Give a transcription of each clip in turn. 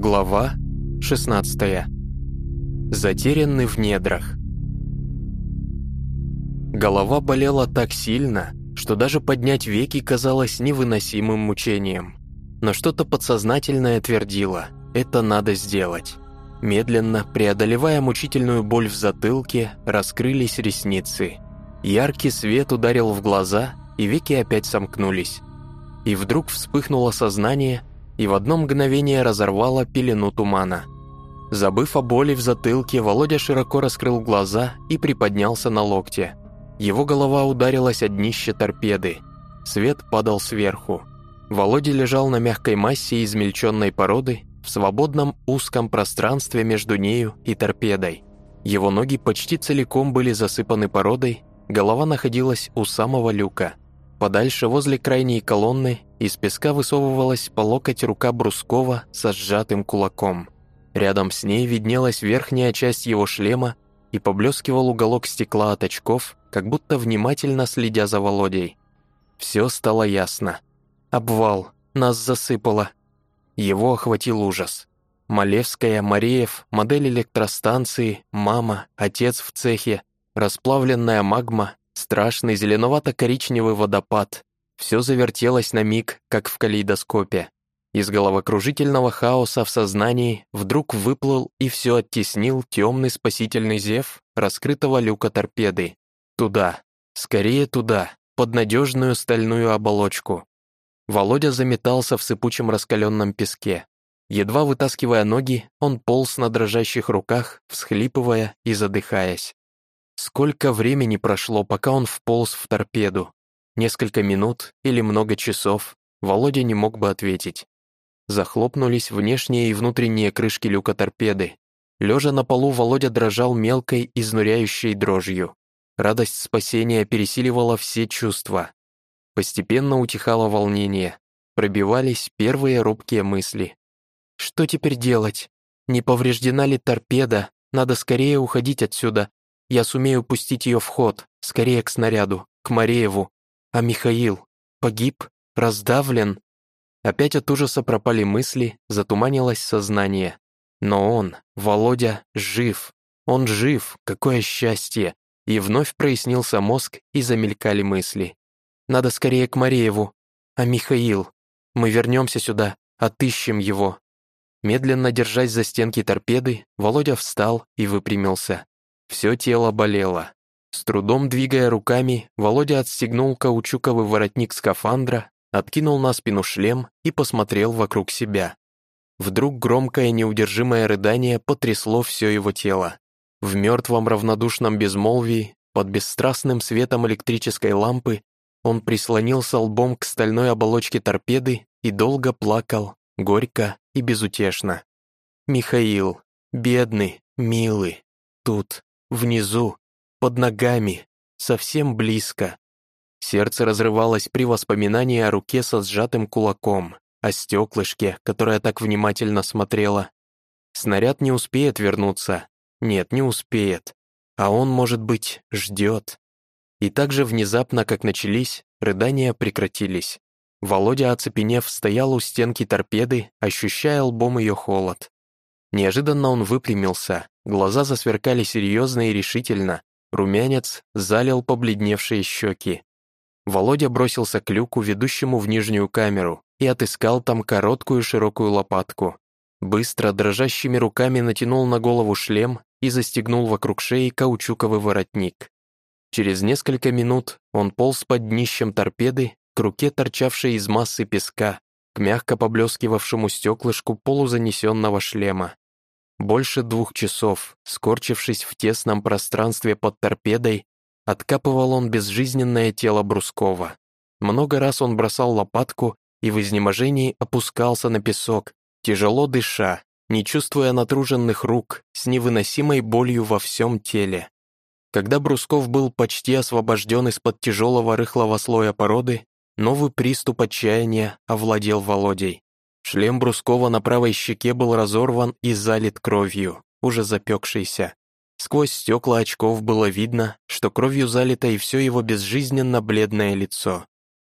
Глава 16. Затерянный в недрах. Голова болела так сильно, что даже поднять веки казалось невыносимым мучением. Но что-то подсознательное твердило «это надо сделать». Медленно, преодолевая мучительную боль в затылке, раскрылись ресницы. Яркий свет ударил в глаза, и веки опять сомкнулись. И вдруг вспыхнуло сознание, и в одно мгновение разорвало пелену тумана. Забыв о боли в затылке, Володя широко раскрыл глаза и приподнялся на локте. Его голова ударилась о днище торпеды. Свет падал сверху. Володя лежал на мягкой массе измельченной породы в свободном узком пространстве между нею и торпедой. Его ноги почти целиком были засыпаны породой, голова находилась у самого люка. Подальше, возле крайней колонны, из песка высовывалась по локоть рука Брускова со сжатым кулаком. Рядом с ней виднелась верхняя часть его шлема и поблескивал уголок стекла от очков, как будто внимательно следя за Володей. Все стало ясно. Обвал, нас засыпало. Его охватил ужас. Малевская, Мареев, модель электростанции, мама, отец в цехе, расплавленная магма, страшный зеленовато-коричневый водопад, все завертелось на миг, как в калейдоскопе. Из головокружительного хаоса в сознании вдруг выплыл и все оттеснил темный спасительный зев раскрытого люка торпеды. Туда, скорее туда, под надежную стальную оболочку. Володя заметался в сыпучем раскаленном песке. Едва вытаскивая ноги, он полз на дрожащих руках, всхлипывая и задыхаясь. Сколько времени прошло, пока он вполз в торпеду? Несколько минут или много часов Володя не мог бы ответить. Захлопнулись внешние и внутренние крышки люка торпеды. Лежа на полу, Володя дрожал мелкой, изнуряющей дрожью. Радость спасения пересиливала все чувства. Постепенно утихало волнение. Пробивались первые робкие мысли. Что теперь делать? Не повреждена ли торпеда? Надо скорее уходить отсюда. Я сумею пустить ее в ход, скорее к снаряду, к Марееву, а Михаил погиб, раздавлен. Опять от ужаса пропали мысли, затуманилось сознание. Но он, Володя, жив. Он жив, какое счастье. И вновь прояснился мозг, и замелькали мысли. Надо скорее к Марееву. А Михаил? Мы вернемся сюда, отыщем его. Медленно держась за стенки торпеды, Володя встал и выпрямился. Все тело болело. С трудом двигая руками, Володя отстегнул каучуковый воротник скафандра, откинул на спину шлем и посмотрел вокруг себя. Вдруг громкое неудержимое рыдание потрясло все его тело. В мертвом равнодушном безмолвии, под бесстрастным светом электрической лампы, он прислонился лбом к стальной оболочке торпеды и долго плакал, горько и безутешно. «Михаил, бедный, милый, тут, внизу, под ногами, совсем близко. Сердце разрывалось при воспоминании о руке со сжатым кулаком, о стеклышке, которая так внимательно смотрела. Снаряд не успеет вернуться. Нет, не успеет. А он, может быть, ждет. И так же внезапно, как начались, рыдания прекратились. Володя, оцепенев, стоял у стенки торпеды, ощущая лбом ее холод. Неожиданно он выпрямился, глаза засверкали серьезно и решительно, Румянец залил побледневшие щеки. Володя бросился к люку, ведущему в нижнюю камеру, и отыскал там короткую широкую лопатку. Быстро, дрожащими руками натянул на голову шлем и застегнул вокруг шеи каучуковый воротник. Через несколько минут он полз под днищем торпеды к руке, торчавшей из массы песка, к мягко поблескивавшему стеклышку полузанесенного шлема. Больше двух часов, скорчившись в тесном пространстве под торпедой, откапывал он безжизненное тело Брускова. Много раз он бросал лопатку и в изнеможении опускался на песок, тяжело дыша, не чувствуя натруженных рук, с невыносимой болью во всем теле. Когда Брусков был почти освобожден из-под тяжелого рыхлого слоя породы, новый приступ отчаяния овладел Володей. Шлем Брускова на правой щеке был разорван и залит кровью, уже запекшейся. Сквозь стекла очков было видно, что кровью залито и все его безжизненно бледное лицо.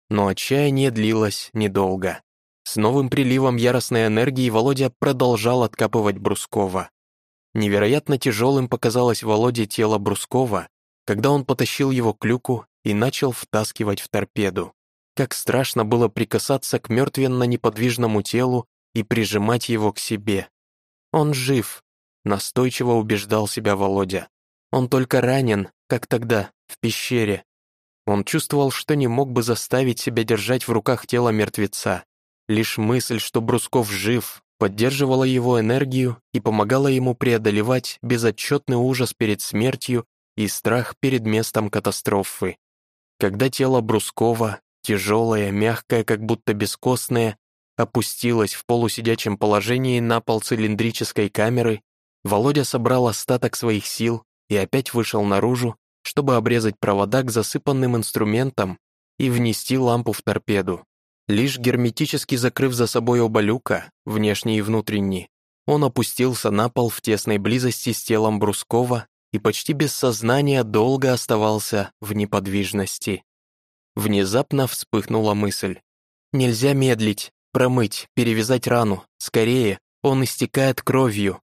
Но отчаяние длилось недолго. С новым приливом яростной энергии Володя продолжал откапывать Брускова. Невероятно тяжелым показалось Володе тело Брускова, когда он потащил его к люку и начал втаскивать в торпеду. Как страшно было прикасаться к мертвенно-неподвижному телу и прижимать его к себе. «Он жив», — настойчиво убеждал себя Володя. «Он только ранен, как тогда, в пещере». Он чувствовал, что не мог бы заставить себя держать в руках тело мертвеца. Лишь мысль, что Брусков жив, поддерживала его энергию и помогала ему преодолевать безотчетный ужас перед смертью и страх перед местом катастрофы. Когда тело Брускова, тяжелое, мягкое, как будто бескостное, опустилось в полусидячем положении на пол цилиндрической камеры, Володя собрал остаток своих сил и опять вышел наружу, чтобы обрезать провода к засыпанным инструментам и внести лампу в торпеду. Лишь герметически закрыв за собой оба люка, внешний и внутренний, он опустился на пол в тесной близости с телом Брускова и почти без сознания долго оставался в неподвижности. Внезапно вспыхнула мысль. «Нельзя медлить, промыть, перевязать рану, скорее, он истекает кровью».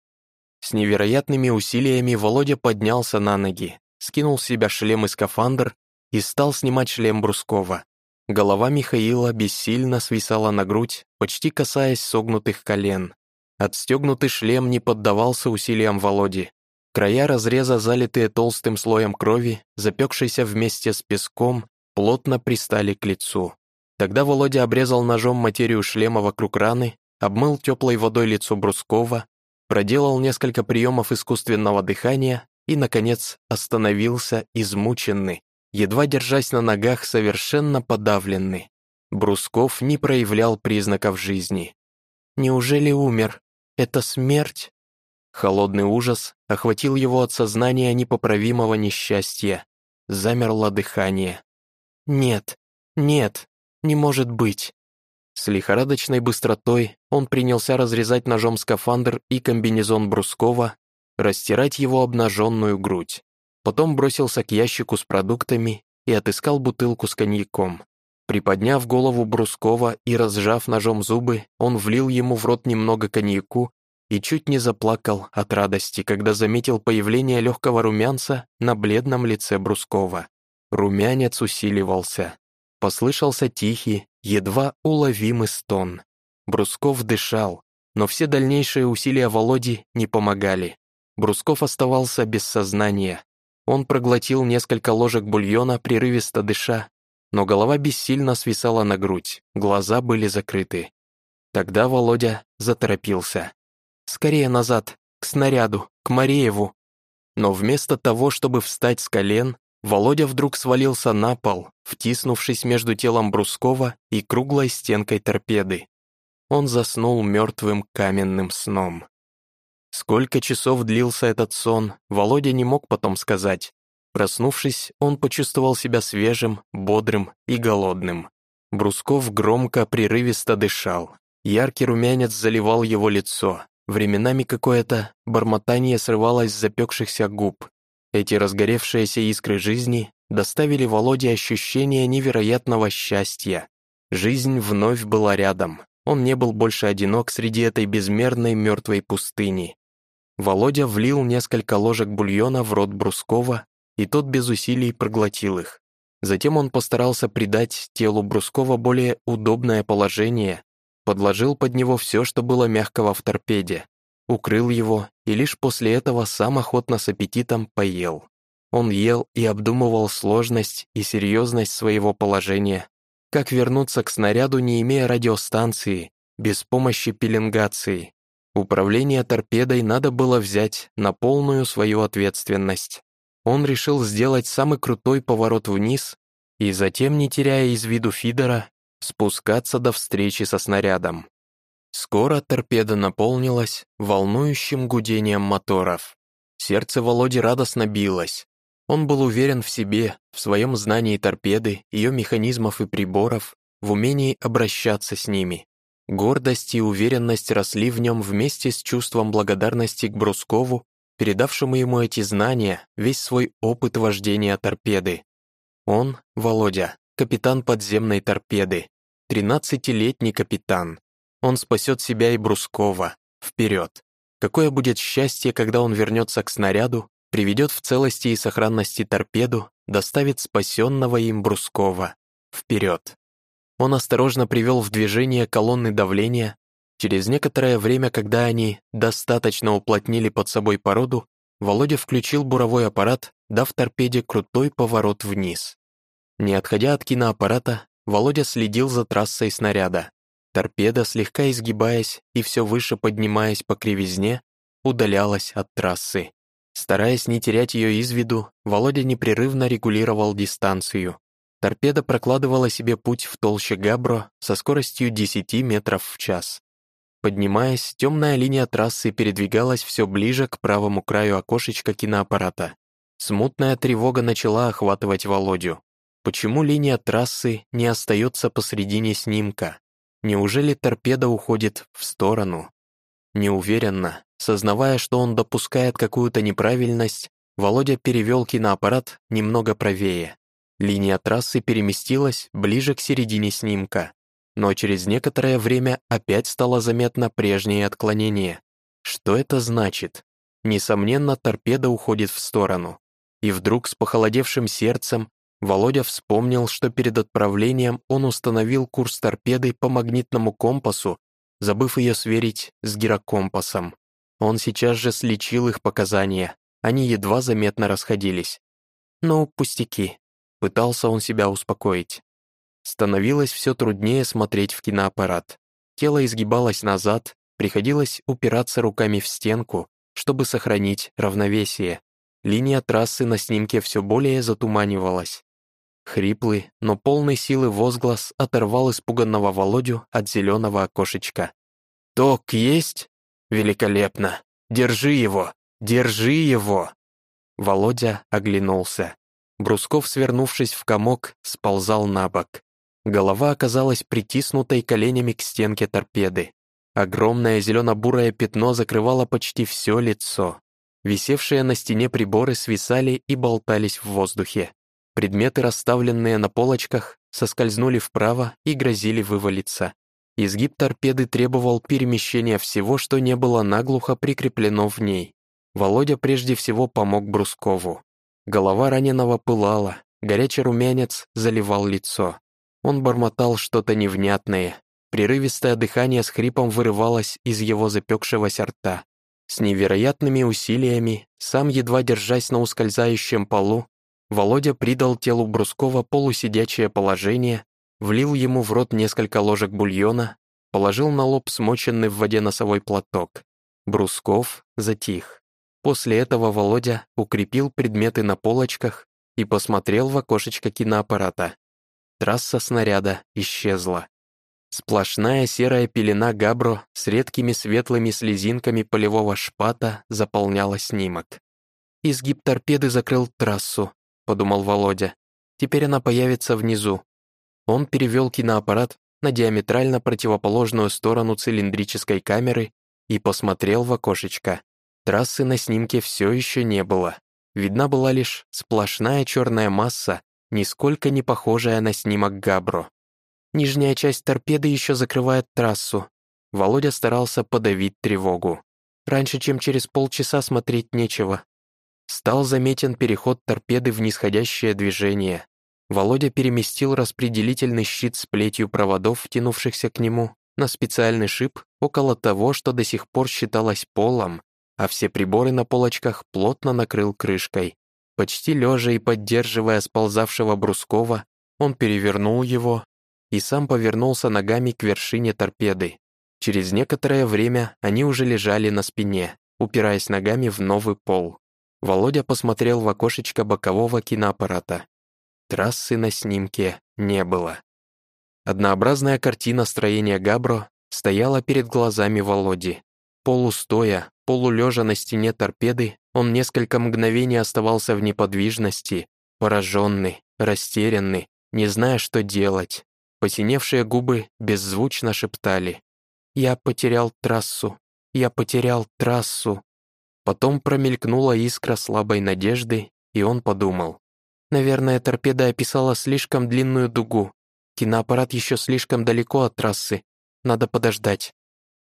С невероятными усилиями Володя поднялся на ноги, скинул с себя шлем и скафандр и стал снимать шлем Брускова. Голова Михаила бессильно свисала на грудь, почти касаясь согнутых колен. Отстегнутый шлем не поддавался усилиям Володи. Края разреза, залитые толстым слоем крови, запекшейся вместе с песком, плотно пристали к лицу. Тогда Володя обрезал ножом материю шлема вокруг раны, обмыл теплой водой лицо Брускова, проделал несколько приемов искусственного дыхания и, наконец, остановился измученный, едва держась на ногах, совершенно подавленный. Брусков не проявлял признаков жизни. «Неужели умер? Это смерть?» Холодный ужас охватил его от сознания непоправимого несчастья. Замерло дыхание. «Нет, нет, не может быть!» С лихорадочной быстротой он принялся разрезать ножом скафандр и комбинезон Брускова, растирать его обнаженную грудь. Потом бросился к ящику с продуктами и отыскал бутылку с коньяком. Приподняв голову Брускова и разжав ножом зубы, он влил ему в рот немного коньяку и чуть не заплакал от радости, когда заметил появление легкого румянца на бледном лице Брускова. Румянец усиливался. Послышался тихий, едва уловимый стон. Брусков дышал, но все дальнейшие усилия Володи не помогали. Брусков оставался без сознания, он проглотил несколько ложек бульона, прерывисто дыша, но голова бессильно свисала на грудь, глаза были закрыты. Тогда Володя заторопился. «Скорее назад, к снаряду, к Марееву!» Но вместо того, чтобы встать с колен, Володя вдруг свалился на пол, втиснувшись между телом Брускова и круглой стенкой торпеды. Он заснул мертвым каменным сном. Сколько часов длился этот сон, Володя не мог потом сказать. Проснувшись, он почувствовал себя свежим, бодрым и голодным. Брусков громко, прерывисто дышал. Яркий румянец заливал его лицо. Временами какое-то бормотание срывалось с запекшихся губ. Эти разгоревшиеся искры жизни доставили Володе ощущение невероятного счастья. Жизнь вновь была рядом. Он не был больше одинок среди этой безмерной мертвой пустыни. Володя влил несколько ложек бульона в рот Брускова, и тот без усилий проглотил их. Затем он постарался придать телу Брускова более удобное положение, подложил под него все, что было мягкого в торпеде, укрыл его и лишь после этого сам охотно с аппетитом поел. Он ел и обдумывал сложность и серьезность своего положения, как вернуться к снаряду, не имея радиостанции, без помощи пеленгации, Управление торпедой надо было взять на полную свою ответственность. Он решил сделать самый крутой поворот вниз и затем, не теряя из виду фидера, спускаться до встречи со снарядом. Скоро торпеда наполнилась волнующим гудением моторов. Сердце Володи радостно билось. Он был уверен в себе, в своем знании торпеды, ее механизмов и приборов, в умении обращаться с ними. Гордость и уверенность росли в нем вместе с чувством благодарности к Брускову, передавшему ему эти знания, весь свой опыт вождения торпеды. Он, Володя, капитан подземной торпеды, 13-летний капитан, Он спасет себя и Брускова. Вперед! Какое будет счастье, когда он вернется к снаряду, приведет в целости и сохранности торпеду, доставит спасенного им Брускова. Вперед! Он осторожно привел в движение колонны давления. Через некоторое время, когда они достаточно уплотнили под собой породу, Володя включил буровой аппарат, дав торпеде крутой поворот вниз. Не отходя от киноаппарата, Володя следил за трассой снаряда. Торпеда, слегка изгибаясь и все выше поднимаясь по кривизне, удалялась от трассы. Стараясь не терять ее из виду, Володя непрерывно регулировал дистанцию. Торпеда прокладывала себе путь в толще Габро со скоростью 10 метров в час. Поднимаясь, темная линия трассы передвигалась все ближе к правому краю окошечка киноаппарата. Смутная тревога начала охватывать Володю. Почему линия трассы не остается посредине снимка? Неужели торпеда уходит в сторону? Неуверенно, сознавая, что он допускает какую-то неправильность, Володя перевел киноаппарат немного правее. Линия трассы переместилась ближе к середине снимка, но через некоторое время опять стало заметно прежнее отклонение. Что это значит? Несомненно, торпеда уходит в сторону. И вдруг с похолодевшим сердцем Володя вспомнил, что перед отправлением он установил курс торпеды по магнитному компасу, забыв ее сверить с гирокомпасом. Он сейчас же слечил их показания, они едва заметно расходились. «Ну, пустяки», — пытался он себя успокоить. Становилось все труднее смотреть в киноаппарат. Тело изгибалось назад, приходилось упираться руками в стенку, чтобы сохранить равновесие. Линия трассы на снимке все более затуманивалась. Хриплый, но полный силы возглас оторвал испуганного Володю от зеленого окошечка. «Ток есть? Великолепно! Держи его! Держи его!» Володя оглянулся. Брусков, свернувшись в комок, сползал на бок. Голова оказалась притиснутой коленями к стенке торпеды. Огромное зелено-бурое пятно закрывало почти все лицо. Висевшие на стене приборы свисали и болтались в воздухе. Предметы, расставленные на полочках, соскользнули вправо и грозили вывалиться. Изгиб торпеды требовал перемещения всего, что не было наглухо прикреплено в ней. Володя прежде всего помог Брускову. Голова раненого пылала, горячий румянец заливал лицо. Он бормотал что-то невнятное. Прерывистое дыхание с хрипом вырывалось из его запекшегося рта. С невероятными усилиями, сам едва держась на ускользающем полу, Володя придал телу Брускова полусидячее положение, влил ему в рот несколько ложек бульона, положил на лоб смоченный в воде носовой платок. Брусков затих. После этого Володя укрепил предметы на полочках и посмотрел в окошечко киноаппарата. Трасса снаряда исчезла. Сплошная серая пелена габро с редкими светлыми слезинками полевого шпата заполняла снимок. «Изгиб торпеды закрыл трассу», — подумал Володя. «Теперь она появится внизу». Он перевел киноаппарат на диаметрально противоположную сторону цилиндрической камеры и посмотрел в окошечко. Трассы на снимке все еще не было. Видна была лишь сплошная черная масса, нисколько не похожая на снимок Габро. Нижняя часть торпеды еще закрывает трассу. Володя старался подавить тревогу. Раньше, чем через полчаса смотреть нечего. Стал заметен переход торпеды в нисходящее движение. Володя переместил распределительный щит с плетью проводов, тянувшихся к нему, на специальный шип около того, что до сих пор считалось полом, а все приборы на полочках плотно накрыл крышкой. Почти лежа и поддерживая сползавшего Брускова, он перевернул его и сам повернулся ногами к вершине торпеды. Через некоторое время они уже лежали на спине, упираясь ногами в новый пол. Володя посмотрел в окошечко бокового киноаппарата. Трассы на снимке не было. Однообразная картина строения Габро стояла перед глазами Володи. Полустоя, полулежа на стене торпеды, он несколько мгновений оставался в неподвижности, пораженный, растерянный, не зная, что делать. Посиневшие губы беззвучно шептали. «Я потерял трассу! Я потерял трассу!» Потом промелькнула искра слабой надежды, и он подумал. «Наверное, торпеда описала слишком длинную дугу. Киноаппарат еще слишком далеко от трассы. Надо подождать».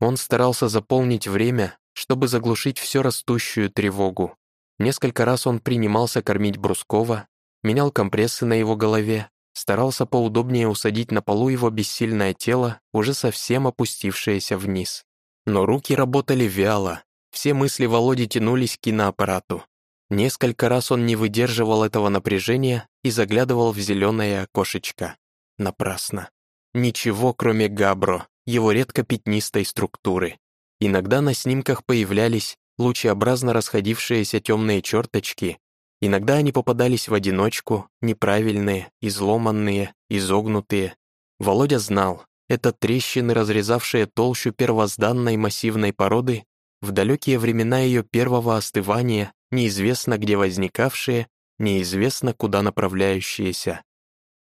Он старался заполнить время, чтобы заглушить всю растущую тревогу. Несколько раз он принимался кормить Брускова, менял компрессы на его голове, старался поудобнее усадить на полу его бессильное тело, уже совсем опустившееся вниз. Но руки работали вяло, все мысли Володи тянулись к киноаппарату. Несколько раз он не выдерживал этого напряжения и заглядывал в зеленое окошечко. Напрасно. Ничего, кроме габро, его редко пятнистой структуры. Иногда на снимках появлялись лучеобразно расходившиеся темные черточки, иногда они попадались в одиночку, неправильные, изломанные, изогнутые. Володя знал, это трещины, разрезавшие толщу первозданной массивной породы, в далекие времена ее первого остывания, неизвестно где возникавшие, неизвестно куда направляющиеся.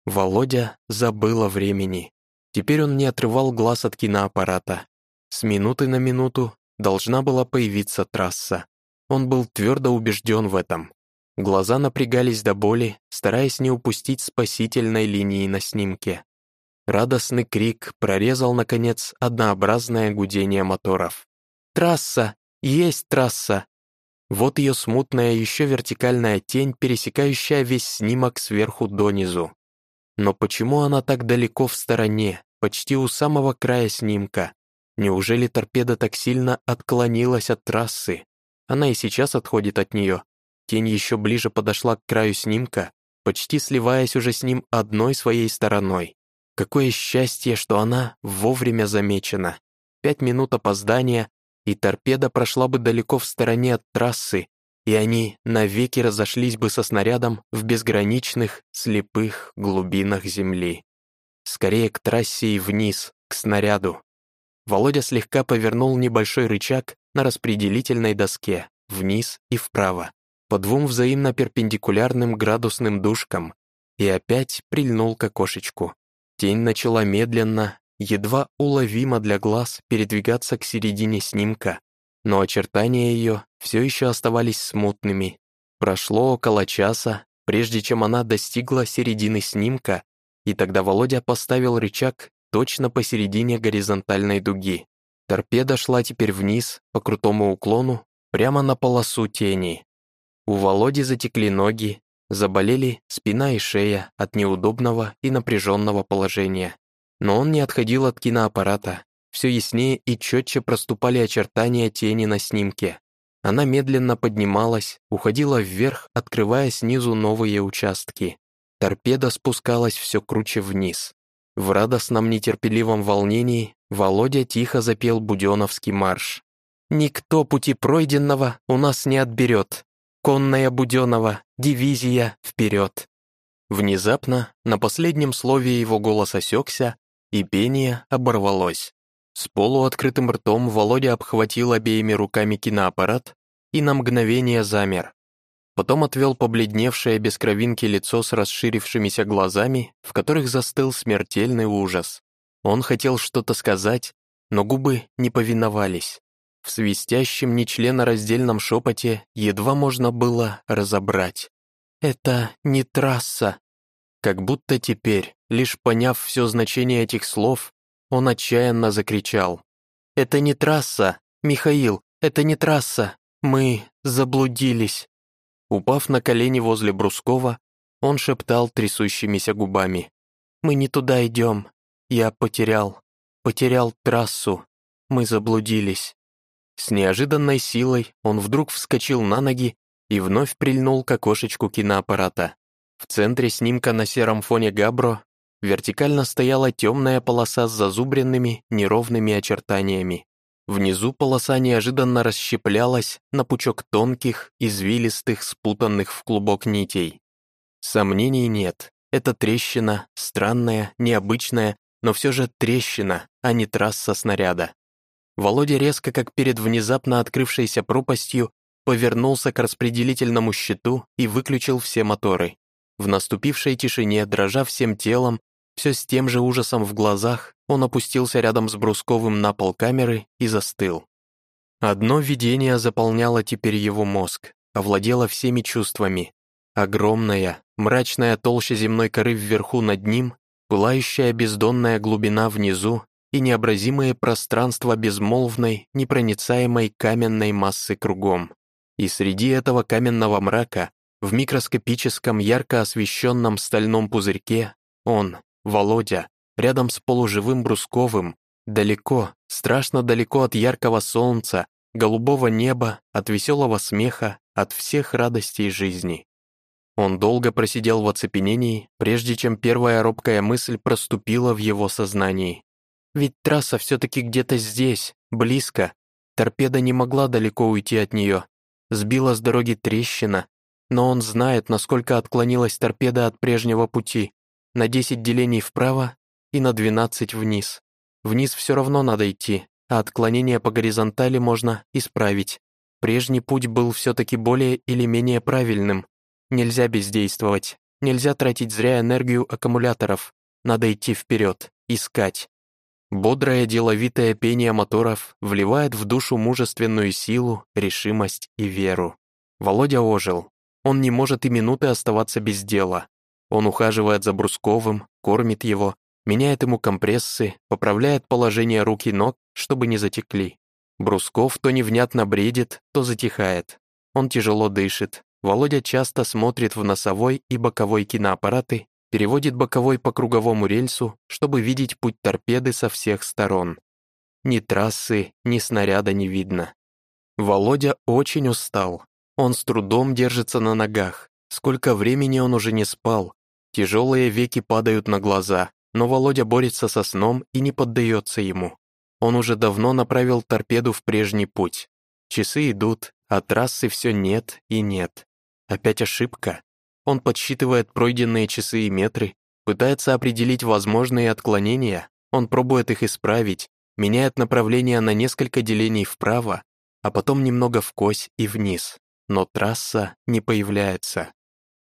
Володя забыл о времени. Теперь он не отрывал глаз от киноаппарата. С минуты на минуту должна была появиться трасса. Он был твердо убежден в этом. Глаза напрягались до боли, стараясь не упустить спасительной линии на снимке. Радостный крик прорезал, наконец, однообразное гудение моторов. «Трасса! Есть трасса!» Вот ее смутная еще вертикальная тень, пересекающая весь снимок сверху донизу. Но почему она так далеко в стороне, почти у самого края снимка? Неужели торпеда так сильно отклонилась от трассы? Она и сейчас отходит от нее. Тень еще ближе подошла к краю снимка, почти сливаясь уже с ним одной своей стороной. Какое счастье, что она вовремя замечена. Пять минут опоздания, и торпеда прошла бы далеко в стороне от трассы, и они навеки разошлись бы со снарядом в безграничных, слепых глубинах земли. Скорее к трассе и вниз, к снаряду. Володя слегка повернул небольшой рычаг на распределительной доске, вниз и вправо, по двум взаимно перпендикулярным градусным дужкам, и опять прильнул к окошечку. Тень начала медленно, едва уловимо для глаз передвигаться к середине снимка, но очертания ее все еще оставались смутными. Прошло около часа, прежде чем она достигла середины снимка, и тогда Володя поставил рычаг точно посередине горизонтальной дуги. Торпеда шла теперь вниз, по крутому уклону, прямо на полосу тени. У Володи затекли ноги, Заболели спина и шея от неудобного и напряженного положения. Но он не отходил от киноаппарата. Все яснее и четче проступали очертания тени на снимке. Она медленно поднималась, уходила вверх, открывая снизу новые участки. Торпеда спускалась все круче вниз. В радостном нетерпеливом волнении Володя тихо запел буденовский марш. «Никто пути пройденного у нас не отберет, Конная Буденова, дивизия, вперед!» Внезапно, на последнем слове его голос осекся, и пение оборвалось. С полуоткрытым ртом Володя обхватил обеими руками киноаппарат и на мгновение замер. Потом отвел побледневшее без кровинки лицо с расширившимися глазами, в которых застыл смертельный ужас. Он хотел что-то сказать, но губы не повиновались. В свистящем нечленораздельном шепоте едва можно было разобрать. «Это не трасса». Как будто теперь, лишь поняв все значение этих слов, он отчаянно закричал. «Это не трасса! Михаил, это не трасса! Мы заблудились!» Упав на колени возле Брускова, он шептал трясущимися губами. «Мы не туда идем. Я потерял. Потерял трассу. Мы заблудились». С неожиданной силой он вдруг вскочил на ноги и вновь прильнул к окошечку киноаппарата. В центре снимка на сером фоне Габро вертикально стояла темная полоса с зазубренными, неровными очертаниями. Внизу полоса неожиданно расщеплялась на пучок тонких, извилистых, спутанных в клубок нитей. Сомнений нет, это трещина, странная, необычная, но все же трещина, а не трасса снаряда. Володя резко, как перед внезапно открывшейся пропастью, повернулся к распределительному щиту и выключил все моторы. В наступившей тишине, дрожа всем телом, все с тем же ужасом в глазах, он опустился рядом с Брусковым на пол камеры и застыл. Одно видение заполняло теперь его мозг, овладело всеми чувствами. Огромная, мрачная толща земной коры вверху над ним, пылающая бездонная глубина внизу и необразимые пространства безмолвной, непроницаемой каменной массы кругом. И среди этого каменного мрака, в микроскопическом ярко освещенном стальном пузырьке, он, Володя, рядом с полуживым Брусковым, далеко, страшно далеко от яркого солнца, голубого неба, от веселого смеха, от всех радостей жизни. Он долго просидел в оцепенении, прежде чем первая робкая мысль проступила в его сознании. Ведь трасса все-таки где-то здесь, близко. Торпеда не могла далеко уйти от нее. Сбила с дороги трещина. Но он знает, насколько отклонилась торпеда от прежнего пути. На 10 делений вправо и на 12 вниз. Вниз все равно надо идти, а отклонение по горизонтали можно исправить. Прежний путь был все-таки более или менее правильным. Нельзя бездействовать, нельзя тратить зря энергию аккумуляторов. Надо идти вперед, искать. Бодрое деловитое пение моторов вливает в душу мужественную силу, решимость и веру. Володя ожил. Он не может и минуты оставаться без дела. Он ухаживает за Брусковым, кормит его, меняет ему компрессы, поправляет положение рук и ног, чтобы не затекли. Брусков то невнятно бредит, то затихает. Он тяжело дышит. Володя часто смотрит в носовой и боковой киноаппараты, переводит боковой по круговому рельсу, чтобы видеть путь торпеды со всех сторон. Ни трассы, ни снаряда не видно. Володя очень устал. Он с трудом держится на ногах. Сколько времени он уже не спал. Тяжелые веки падают на глаза, но Володя борется со сном и не поддается ему. Он уже давно направил торпеду в прежний путь. Часы идут, а трассы все нет и нет. Опять ошибка. Он подсчитывает пройденные часы и метры, пытается определить возможные отклонения, он пробует их исправить, меняет направление на несколько делений вправо, а потом немного вкось и вниз, но трасса не появляется.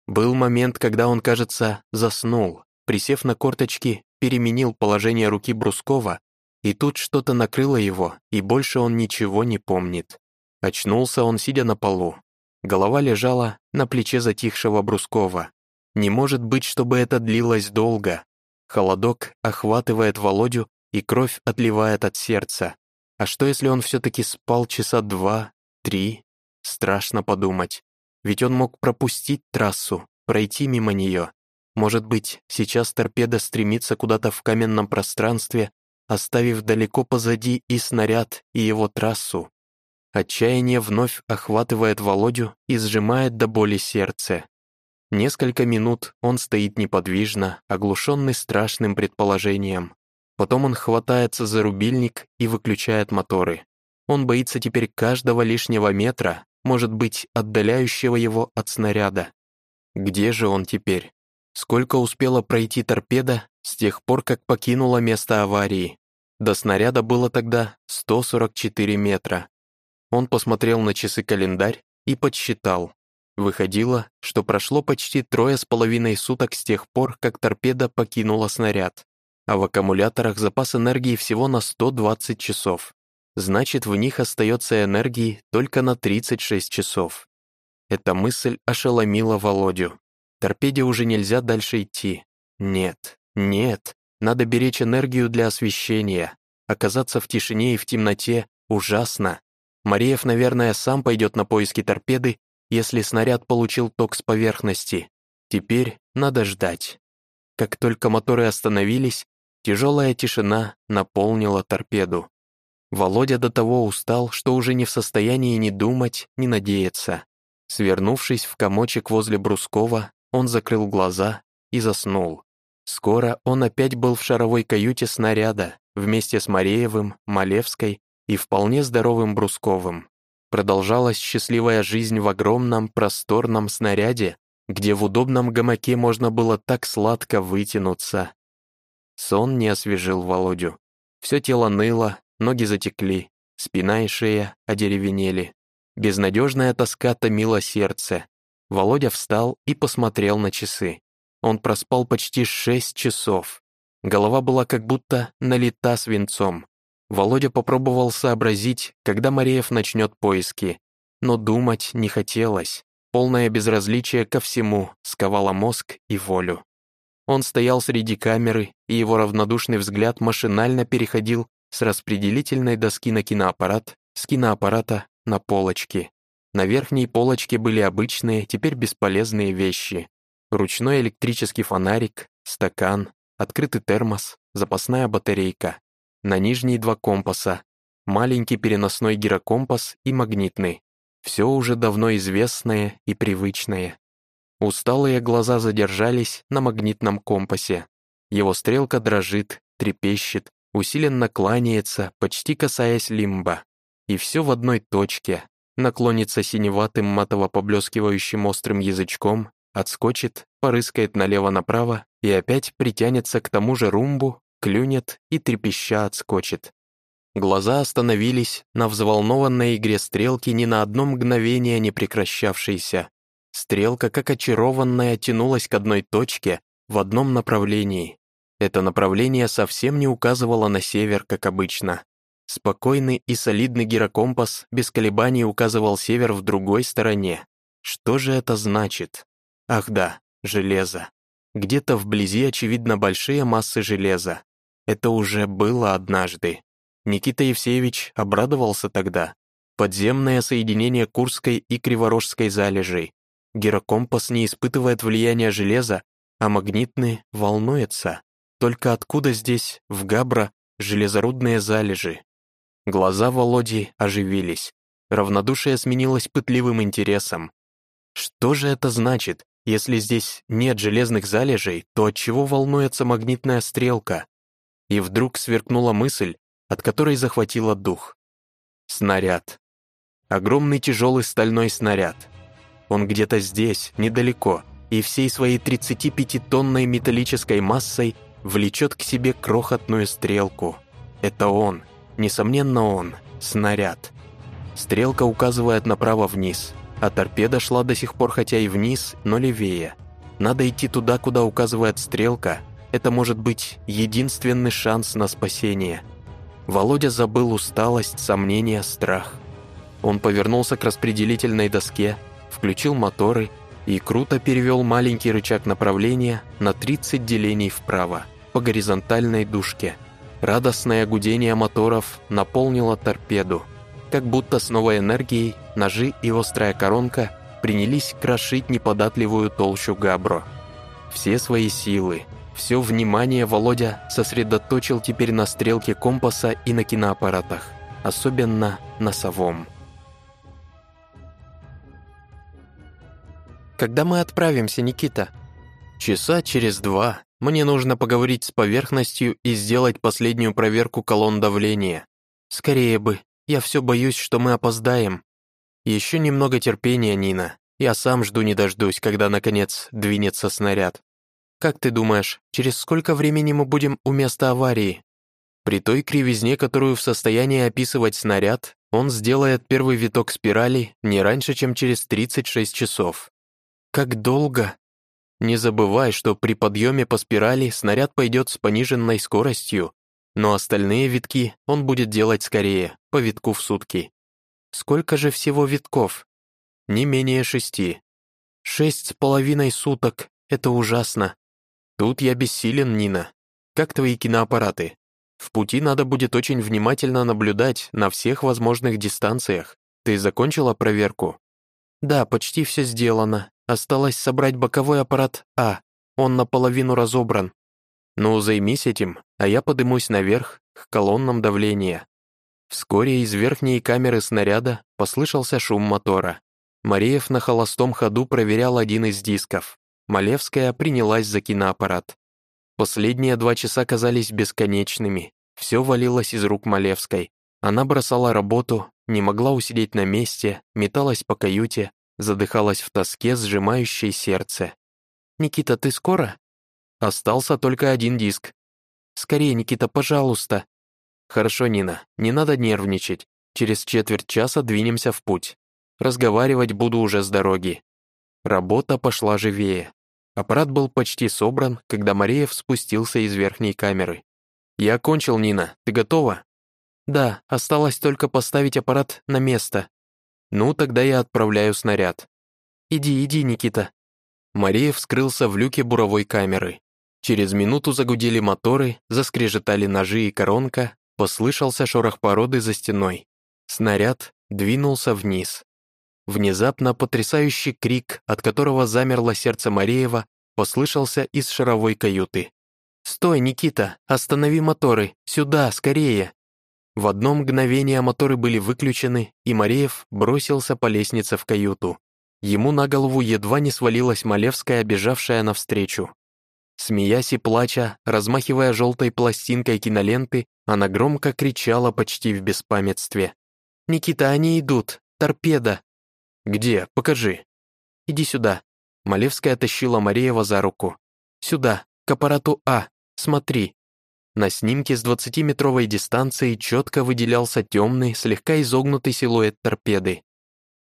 Был момент, когда он, кажется, заснул, присев на корточки, переменил положение руки Брускова, и тут что-то накрыло его, и больше он ничего не помнит. Очнулся он, сидя на полу. Голова лежала на плече затихшего Брускова. Не может быть, чтобы это длилось долго. Холодок охватывает Володю, и кровь отливает от сердца. А что, если он все-таки спал часа два, три? Страшно подумать. Ведь он мог пропустить трассу, пройти мимо нее. Может быть, сейчас торпеда стремится куда-то в каменном пространстве, оставив далеко позади и снаряд, и его трассу. Отчаяние вновь охватывает Володю и сжимает до боли сердце. Несколько минут он стоит неподвижно, оглушенный страшным предположением. Потом он хватается за рубильник и выключает моторы. Он боится теперь каждого лишнего метра, может быть, отдаляющего его от снаряда. Где же он теперь? Сколько успела пройти торпеда с тех пор, как покинула место аварии? До снаряда было тогда 144 метра. Он посмотрел на часы-календарь и подсчитал. Выходило, что прошло почти трое с половиной суток с тех пор, как торпеда покинула снаряд, а в аккумуляторах запас энергии всего на 120 часов. Значит, в них остается энергии только на 36 часов. Эта мысль ошеломила Володю. Торпеде уже нельзя дальше идти. Нет, нет, надо беречь энергию для освещения. Оказаться в тишине и в темноте ужасно. Мариев, наверное, сам пойдет на поиски торпеды, если снаряд получил ток с поверхности. Теперь надо ждать. Как только моторы остановились, тяжелая тишина наполнила торпеду. Володя до того устал, что уже не в состоянии ни думать, ни надеяться. Свернувшись в комочек возле Брускова, он закрыл глаза и заснул. Скоро он опять был в шаровой каюте снаряда, вместе с Мареевым, Малевской и вполне здоровым Брусковым. Продолжалась счастливая жизнь в огромном просторном снаряде, где в удобном гамаке можно было так сладко вытянуться. Сон не освежил Володю. Все тело ныло, ноги затекли, спина и шея одеревенели. Безнадежная тоска томила сердце. Володя встал и посмотрел на часы. Он проспал почти шесть часов. Голова была как будто налита свинцом. Володя попробовал сообразить, когда Мареев начнет поиски, но думать не хотелось. Полное безразличие ко всему сковало мозг и волю. Он стоял среди камеры, и его равнодушный взгляд машинально переходил с распределительной доски на киноаппарат, с киноаппарата на полочки. На верхней полочке были обычные, теперь бесполезные вещи. Ручной электрический фонарик, стакан, открытый термос, запасная батарейка. На нижней два компаса, маленький переносной гирокомпас и магнитный. Все уже давно известное и привычное. Усталые глаза задержались на магнитном компасе. Его стрелка дрожит, трепещет, усиленно кланяется, почти касаясь лимба. И все в одной точке. Наклонится синеватым матово-поблескивающим острым язычком, отскочит, порыскает налево-направо и опять притянется к тому же румбу, клюнет и трепеща отскочит. Глаза остановились на взволнованной игре стрелки ни на одно мгновение не прекращавшейся. Стрелка, как очарованная, тянулась к одной точке в одном направлении. Это направление совсем не указывало на север, как обычно. Спокойный и солидный гирокомпас без колебаний указывал север в другой стороне. Что же это значит? Ах да, железо. Где-то вблизи, очевидно, большие массы железа. Это уже было однажды. Никита Евсеевич обрадовался тогда. Подземное соединение Курской и Криворожской залежей. Гирокомпас не испытывает влияния железа, а магнитный волнуется. Только откуда здесь, в Габро, железорудные залежи? Глаза Володи оживились. Равнодушие сменилось пытливым интересом. Что же это значит? Если здесь нет железных залежей, то от чего волнуется магнитная стрелка? И вдруг сверкнула мысль, от которой захватила дух. Снаряд. Огромный тяжелый стальной снаряд. Он где-то здесь, недалеко, и всей своей 35-тонной металлической массой влечет к себе крохотную стрелку. Это он, несомненно он, снаряд. Стрелка указывает направо вниз, а торпеда шла до сих пор хотя и вниз, но левее. Надо идти туда, куда указывает стрелка. Это может быть единственный шанс на спасение. Володя забыл усталость, сомнения, страх. Он повернулся к распределительной доске, включил моторы и круто перевел маленький рычаг направления на 30 делений вправо по горизонтальной дужке. Радостное гудение моторов наполнило торпеду. Как будто с новой энергией ножи и острая коронка принялись крошить неподатливую толщу габро. Все свои силы, все внимание Володя сосредоточил теперь на стрелке компаса и на киноаппаратах, особенно на совом. «Когда мы отправимся, Никита?» «Часа через два. Мне нужно поговорить с поверхностью и сделать последнюю проверку колонн давления. Скорее бы, я все боюсь, что мы опоздаем. Еще немного терпения, Нина. Я сам жду не дождусь, когда, наконец, двинется снаряд. Как ты думаешь, через сколько времени мы будем у места аварии? При той кривизне, которую в состоянии описывать снаряд, он сделает первый виток спирали не раньше, чем через 36 часов. Как долго? Не забывай, что при подъеме по спирали снаряд пойдет с пониженной скоростью, но остальные витки он будет делать скорее, по витку в сутки. Сколько же всего витков? Не менее шести. Шесть с половиной суток — это ужасно. Тут я бессилен, Нина. Как твои киноаппараты? В пути надо будет очень внимательно наблюдать на всех возможных дистанциях. Ты закончила проверку? Да, почти все сделано. Осталось собрать боковой аппарат А. Он наполовину разобран. Ну, займись этим, а я подымусь наверх, к колоннам давления. Вскоре из верхней камеры снаряда послышался шум мотора. Мареев на холостом ходу проверял один из дисков. Малевская принялась за киноаппарат. Последние два часа казались бесконечными. Все валилось из рук Малевской. Она бросала работу, не могла усидеть на месте, металась по каюте, задыхалась в тоске, сжимающей сердце. «Никита, ты скоро?» «Остался только один диск». «Скорее, Никита, пожалуйста». «Хорошо, Нина, не надо нервничать. Через четверть часа двинемся в путь. Разговаривать буду уже с дороги». Работа пошла живее. Аппарат был почти собран, когда Мареев спустился из верхней камеры. «Я окончил, Нина. Ты готова?» «Да, осталось только поставить аппарат на место», «Ну, тогда я отправляю снаряд». «Иди, иди, Никита». Мареев скрылся в люке буровой камеры. Через минуту загудели моторы, заскрежетали ножи и коронка, послышался шорох породы за стеной. Снаряд двинулся вниз. Внезапно потрясающий крик, от которого замерло сердце Мареева, послышался из шаровой каюты. «Стой, Никита! Останови моторы! Сюда, скорее!» В одно мгновение моторы были выключены, и Мареев бросился по лестнице в каюту. Ему на голову едва не свалилась Малевская, бежавшая навстречу. Смеясь и плача, размахивая желтой пластинкой киноленты, она громко кричала почти в беспамятстве. «Никита, они идут! Торпеда!» «Где? Покажи!» «Иди сюда!» Малевская тащила Мареева за руку. «Сюда, к аппарату А, смотри!» На снимке с 20-метровой дистанции четко выделялся темный, слегка изогнутый силуэт торпеды.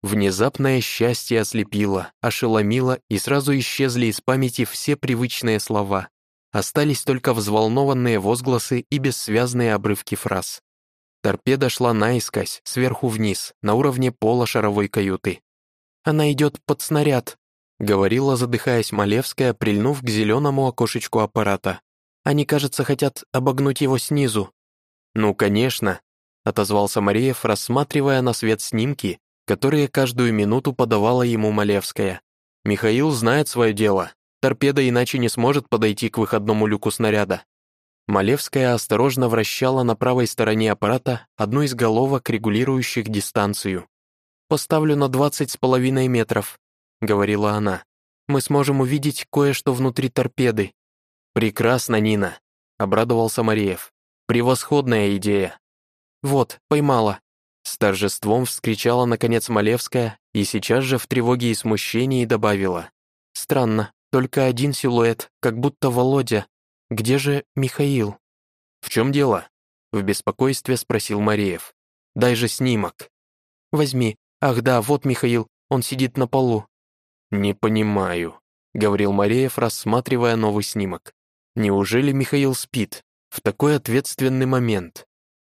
Внезапное счастье ослепило, ошеломило, и сразу исчезли из памяти все привычные слова. Остались только взволнованные возгласы и бессвязные обрывки фраз. Торпеда шла наискось, сверху вниз, на уровне пола шаровой каюты. «Она идет под снаряд», — говорила, задыхаясь Малевская, прильнув к зеленому окошечку аппарата. «Они, кажется, хотят обогнуть его снизу». «Ну, конечно», — отозвался Мареев, рассматривая на свет снимки, которые каждую минуту подавала ему Малевская. Михаил знает свое дело. Торпеда иначе не сможет подойти к выходному люку снаряда. Малевская осторожно вращала на правой стороне аппарата одну из головок, регулирующих дистанцию. «Поставлю на двадцать с половиной метров», — говорила она. «Мы сможем увидеть кое-что внутри торпеды». «Прекрасно, Нина», — обрадовался Мареев. «Превосходная идея». «Вот, поймала», с торжеством вскричала наконец Малевская и сейчас же в тревоге и смущении добавила. «Странно, только один силуэт, как будто Володя. Где же Михаил?» «В чем дело?» В беспокойстве спросил Мареев. «Дай же снимок». «Возьми. Ах да, вот Михаил, он сидит на полу». «Не понимаю», — говорил Мареев, рассматривая новый снимок. «Неужели Михаил спит? В такой ответственный момент?»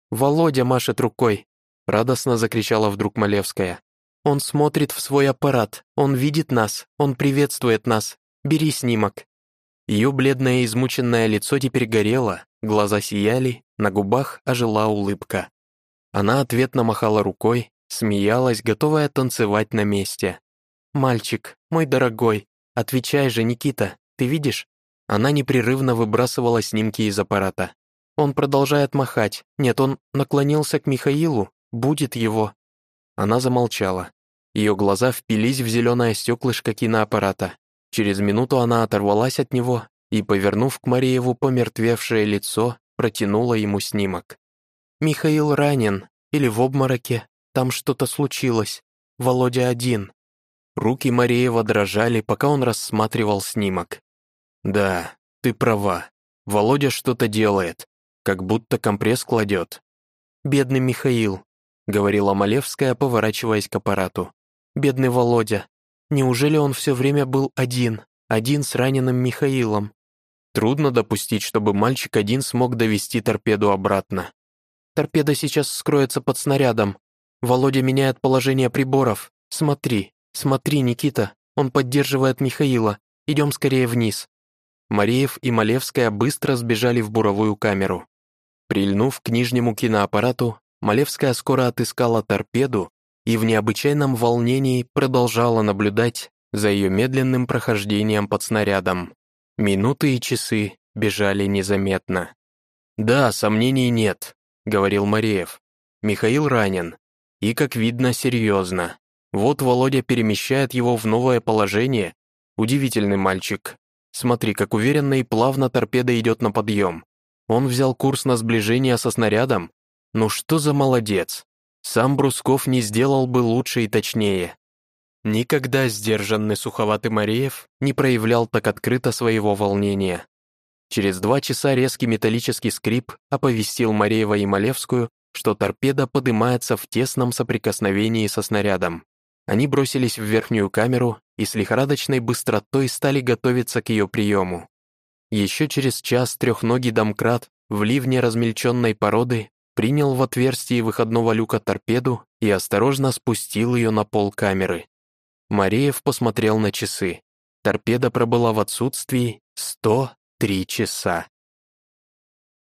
«Володя машет рукой», Радостно закричала вдруг Малевская. «Он смотрит в свой аппарат, он видит нас, он приветствует нас. Бери снимок». Ее бледное измученное лицо теперь горело, глаза сияли, на губах ожила улыбка. Она ответно махала рукой, смеялась, готовая танцевать на месте. «Мальчик, мой дорогой, отвечай же, Никита, ты видишь?» Она непрерывно выбрасывала снимки из аппарата. Он продолжает махать. Нет, он наклонился к Михаилу, Будет его». Она замолчала. Ее глаза впились в зеленое стеклышко киноаппарата. Через минуту она оторвалась от него и, повернув к Марееву помертвевшее лицо, протянула ему снимок. «Михаил ранен, или в обмороке, там что-то случилось. Володя один». Руки Мареева дрожали, пока он рассматривал снимок. «Да, ты права. Володя что-то делает, как будто компресс кладет». «Бедный Михаил, — говорила Малевская, поворачиваясь к аппарату. «Бедный Володя. Неужели он все время был один, один с раненым Михаилом?» Трудно допустить, чтобы мальчик один смог довести торпеду обратно. «Торпеда сейчас скроется под снарядом. Володя меняет положение приборов. Смотри, смотри, Никита, он поддерживает Михаила. Идем скорее вниз». Мареев и Малевская быстро сбежали в буровую камеру. Прильнув к нижнему киноаппарату, Малевская скоро отыскала торпеду и в необычайном волнении продолжала наблюдать за ее медленным прохождением под снарядом. Минуты и часы бежали незаметно. «Да, сомнений нет», — говорил Мареев. «Михаил ранен. И, как видно, серьезно. Вот Володя перемещает его в новое положение. Удивительный мальчик. Смотри, как уверенно и плавно торпеда идет на подъем. Он взял курс на сближение со снарядом ну что за молодец? Сам Брусков не сделал бы лучше и точнее. Никогда сдержанный суховатый Мареев не проявлял так открыто своего волнения. Через два часа резкий металлический скрип оповестил Мареева и Малевскую, что торпеда поднимается в тесном соприкосновении со снарядом. Они бросились в верхнюю камеру и с лихорадочной быстротой стали готовиться к ее приему. Еще через час трехногий домкрат в ливне размельченной породы принял в отверстие выходного люка торпеду и осторожно спустил ее на пол камеры. Мареев посмотрел на часы. Торпеда пробыла в отсутствии 100 Три часа.